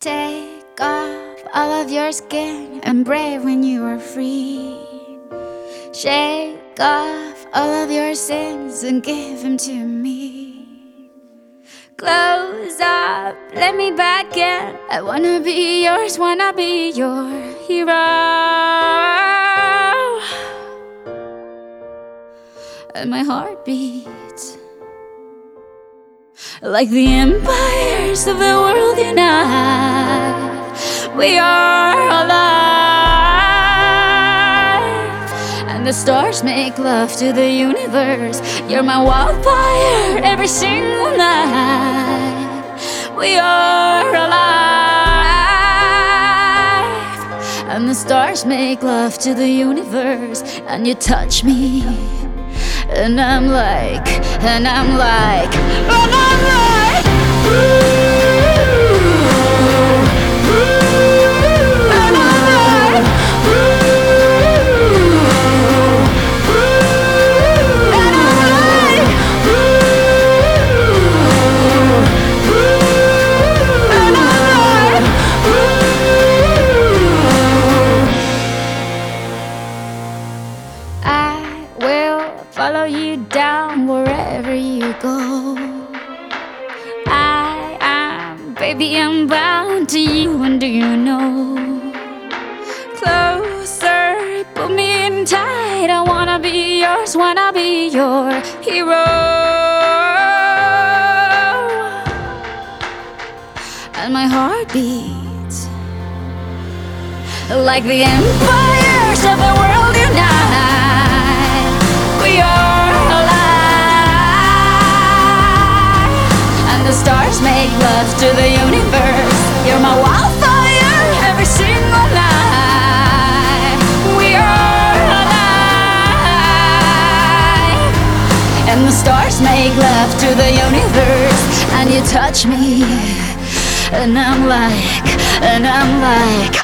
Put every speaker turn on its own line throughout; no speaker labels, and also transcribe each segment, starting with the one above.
Take off all of your skin and brave when you are free. Shake off all of your sins and give them to me. Close up, let me back in. I wanna be yours, wanna be your hero. And my heart beats like the empires of the world unite. We are alive, and the stars make love to the universe. You're my wildfire every single night. We are alive, and the stars make love to the universe, and you touch me. And I'm like, and I'm like, and I'm like, ooh, follow you down wherever you go. I am, baby, I'm bound to you, and do you know? Closer, put me in tight. I wanna be yours, wanna be your hero. And my heart beats like the empires of the world unite. To the universe. You're my wildfire every single night. We are alive, and the stars make love to the universe, and you touch me, and I'm like, and I'm like,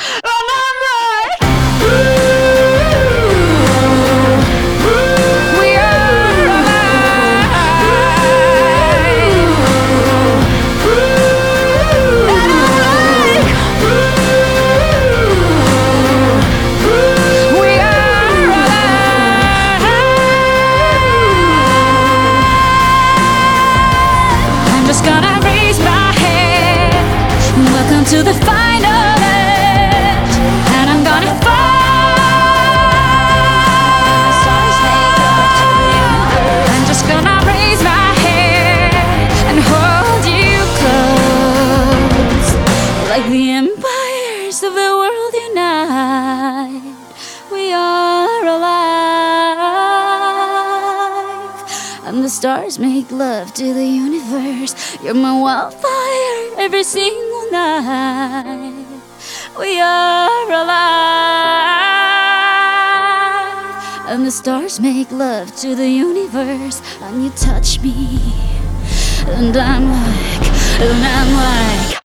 to the final edge, and I'm gonna fall. I'm just gonna raise my head and hold you close, like the empires of the world unite. We are alive, and the stars make love to the universe. You're my wildfire every single night. We are alive, and the stars make love to the universe, and you touch me, and I'm like, and I'm like.